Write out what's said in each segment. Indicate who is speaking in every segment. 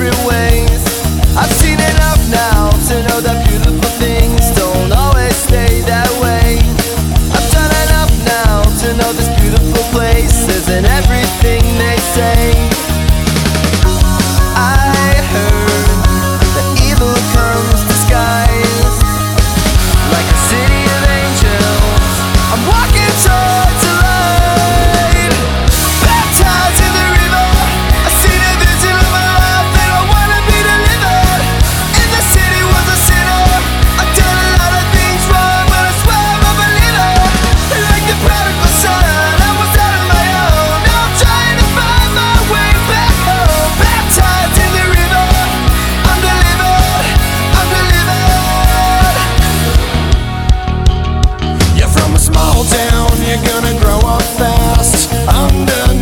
Speaker 1: every way.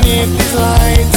Speaker 1: It's light.